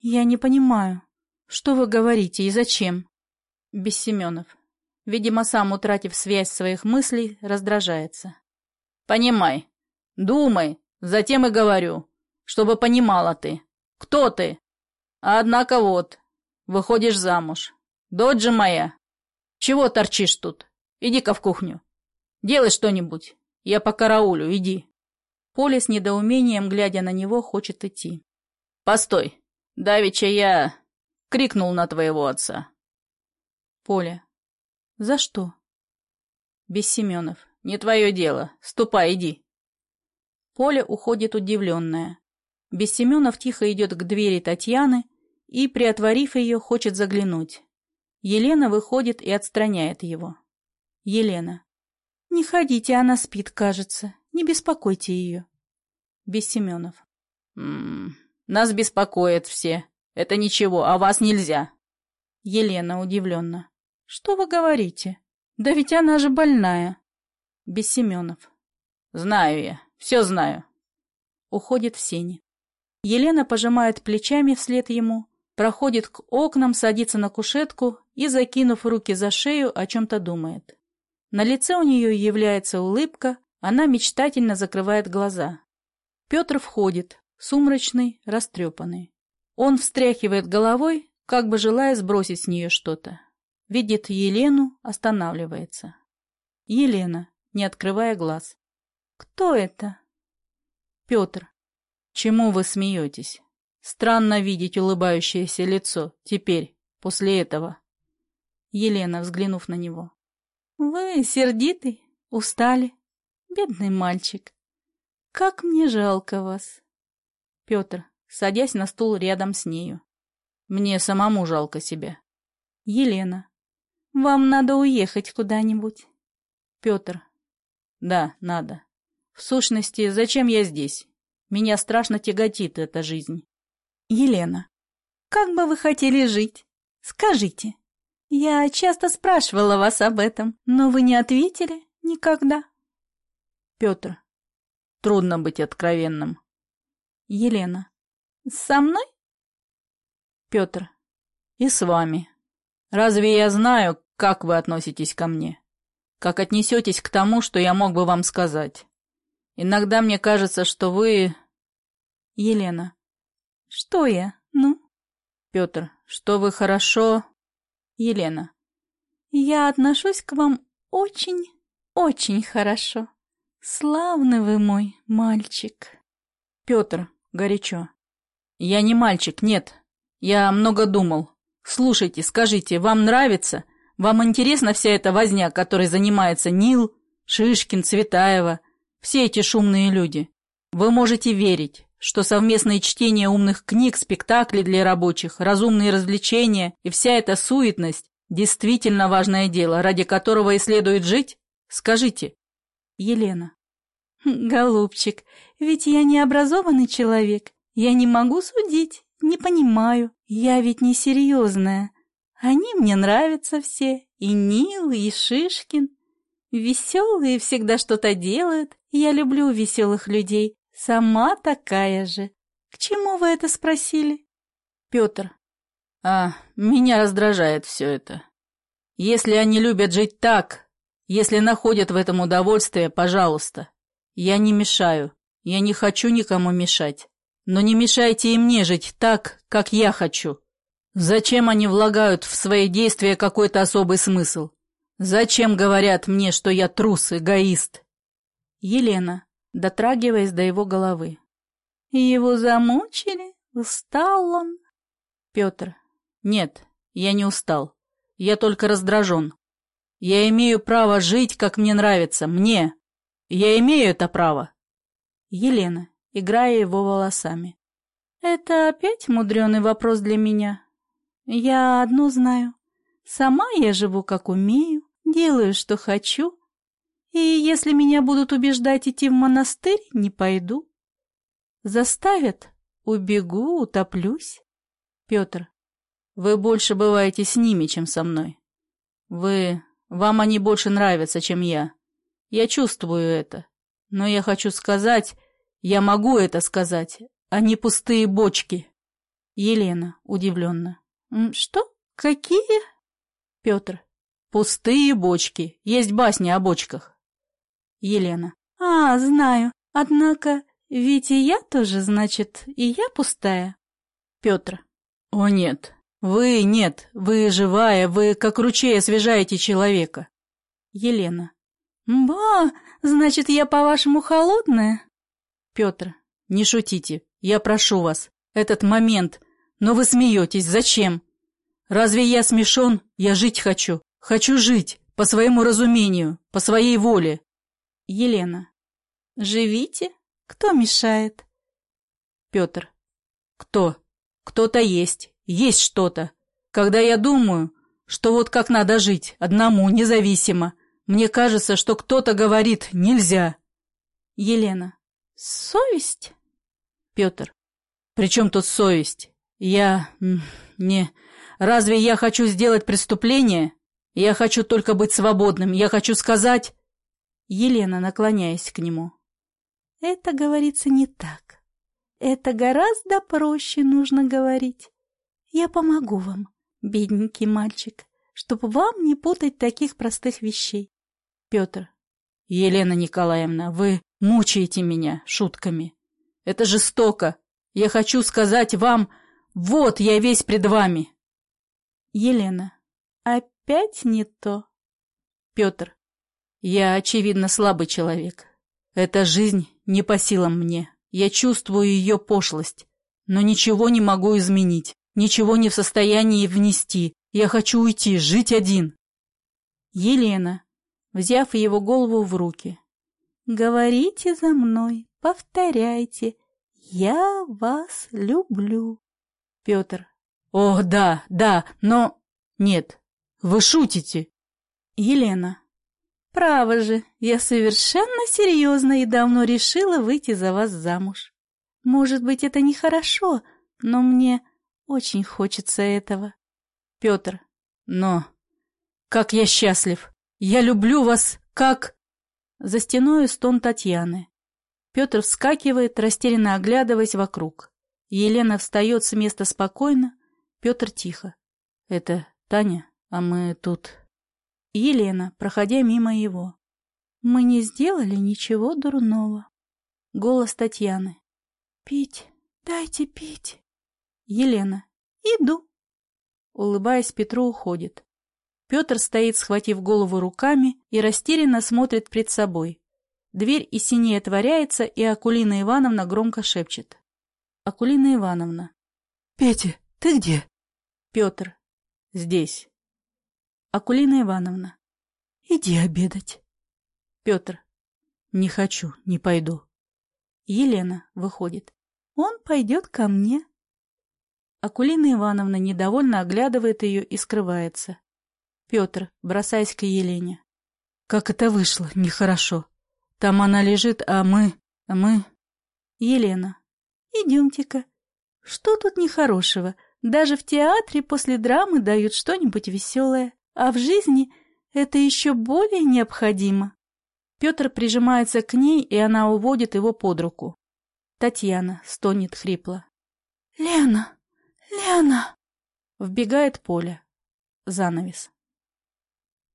Я не понимаю, что вы говорите и зачем? Бессеменов. Видимо, сам, утратив связь своих мыслей, раздражается. Понимай. Думай. Затем и говорю. Чтобы понимала ты. Кто ты? Однако вот, выходишь замуж. Дочь же моя. Чего торчишь тут? Иди-ка в кухню. Делай что-нибудь. Я по караулю, иди. Поля с недоумением, глядя на него, хочет идти. Постой. Давеча я крикнул на твоего отца. Поля. За что? Бессеменов. Не твое дело. Ступай, иди. Поля уходит удивленная. Бессеменов тихо идет к двери Татьяны и, приотворив ее, хочет заглянуть. Елена выходит и отстраняет его. Елена. «Не ходите, она спит, кажется. Не беспокойте ее». Бессеменов. «М -м, нас беспокоят все. Это ничего, а вас нельзя». Елена удивленно. «Что вы говорите? Да ведь она же больная». Бессеменов. «Знаю я, все знаю». Уходит в сени. Елена пожимает плечами вслед ему, проходит к окнам, садится на кушетку и, закинув руки за шею, о чем-то думает. На лице у нее является улыбка, она мечтательно закрывает глаза. Петр входит, сумрачный, растрепанный. Он встряхивает головой, как бы желая сбросить с нее что-то. Видит Елену, останавливается. Елена, не открывая глаз. «Кто это?» Петр, Чему вы смеетесь? Странно видеть улыбающееся лицо теперь, после этого. Елена, взглянув на него. Вы сердитый, устали, бедный мальчик. Как мне жалко вас. Петр, садясь на стул рядом с нею. Мне самому жалко себя. Елена. Вам надо уехать куда-нибудь. Петр. Да, надо. В сущности, зачем я здесь? Меня страшно тяготит эта жизнь. Елена. Как бы вы хотели жить? Скажите. Я часто спрашивала вас об этом, но вы не ответили никогда. Петр. Трудно быть откровенным. Елена. Со мной? Петр. И с вами. Разве я знаю, как вы относитесь ко мне? Как отнесетесь к тому, что я мог бы вам сказать? Иногда мне кажется, что вы... Елена. Что я? Ну? Петр. Что вы хорошо... Елена. Я отношусь к вам очень, очень хорошо. Славный вы мой мальчик. Петр. Горячо. Я не мальчик, нет. Я много думал. Слушайте, скажите, вам нравится? Вам интересна вся эта возня, которой занимается Нил, Шишкин, Цветаева, все эти шумные люди? Вы можете верить, что совместное чтение умных книг, спектакли для рабочих, разумные развлечения и вся эта суетность действительно важное дело, ради которого и следует жить? Скажите. Елена. Голубчик, ведь я не образованный человек. Я не могу судить, не понимаю. Я ведь не серьезная. Они мне нравятся все. И Нил, и Шишкин. Веселые всегда что-то делают. Я люблю веселых людей. Сама такая же. К чему вы это спросили? Петр. А, меня раздражает все это. Если они любят жить так, если находят в этом удовольствие, пожалуйста. Я не мешаю. Я не хочу никому мешать. Но не мешайте и мне жить так, как я хочу. Зачем они влагают в свои действия какой-то особый смысл? Зачем говорят мне, что я трус, эгоист? Елена, дотрагиваясь до его головы. Его замучили? Устал он? Петр. Нет, я не устал. Я только раздражен. Я имею право жить, как мне нравится, мне. Я имею это право. Елена играя его волосами. «Это опять мудреный вопрос для меня. Я одно знаю. Сама я живу, как умею, делаю, что хочу. И если меня будут убеждать идти в монастырь, не пойду. Заставят — убегу, утоплюсь». Петр, вы больше бываете с ними, чем со мной. Вы... Вам они больше нравятся, чем я. Я чувствую это. Но я хочу сказать, я могу это сказать, а не пустые бочки. Елена удивленно. Что? Какие? Петр. Пустые бочки. Есть басня о бочках. Елена. А, знаю. Однако, ведь и я тоже, значит, и я пустая. Петр. О, нет. Вы нет. Вы живая, вы как ручей освежаете человека. Елена. Ба, значит, я, по-вашему, холодная? Петр, не шутите, я прошу вас. Этот момент. Но вы смеетесь, зачем? Разве я смешон? Я жить хочу. Хочу жить, по своему разумению, по своей воле. Елена. Живите? Кто мешает? Петр. Кто? Кто-то есть. Есть что-то. Когда я думаю, что вот как надо жить, одному, независимо, мне кажется, что кто-то говорит «нельзя». Елена. Совесть? Петр. При чем тут совесть? Я... не... Разве я хочу сделать преступление? Я хочу только быть свободным. Я хочу сказать... Елена, наклоняясь к нему. Это говорится не так. Это гораздо проще нужно говорить. Я помогу вам, бедненький мальчик, чтобы вам не путать таких простых вещей. Петр. Елена Николаевна, вы... Мучаете меня шутками. Это жестоко. Я хочу сказать вам, вот я весь пред вами. Елена, опять не то. Петр, я, очевидно, слабый человек. Эта жизнь не по силам мне. Я чувствую ее пошлость, но ничего не могу изменить, ничего не в состоянии внести. Я хочу уйти, жить один. Елена, взяв его голову в руки, Говорите за мной, повторяйте. Я вас люблю. Петр. О, да, да, но... Нет, вы шутите. Елена. Право же, я совершенно серьезно и давно решила выйти за вас замуж. Может быть, это нехорошо, но мне очень хочется этого. Петр. Но... Как я счастлив! Я люблю вас, как... За стеной стон Татьяны. Петр вскакивает, растерянно оглядываясь вокруг. Елена встает с места спокойно, Петр тихо. «Это Таня?» А мы тут... Елена, проходя мимо его. Мы не сделали ничего дурного. Голос Татьяны. Пить, дайте пить. Елена. Иду. Улыбаясь, Петру уходит. Петр стоит, схватив голову руками, и растерянно смотрит пред собой. Дверь и синее отворяется, и Акулина Ивановна громко шепчет. Акулина Ивановна. «Петя, ты где?» Петр. Здесь. Акулина Ивановна. «Иди обедать». Петр. Не хочу, не пойду. Елена выходит. Он пойдет ко мне. Акулина Ивановна недовольно оглядывает ее и скрывается. Петр, бросаясь к Елене. Как это вышло? Нехорошо. Там она лежит, а мы... А мы... Елена. Идемте-ка. Что тут нехорошего? Даже в театре после драмы дают что-нибудь веселое. А в жизни это еще более необходимо. Петр прижимается к ней, и она уводит его под руку. Татьяна стонет хрипло. «Лена! Лена!» Вбегает Поля. Занавес.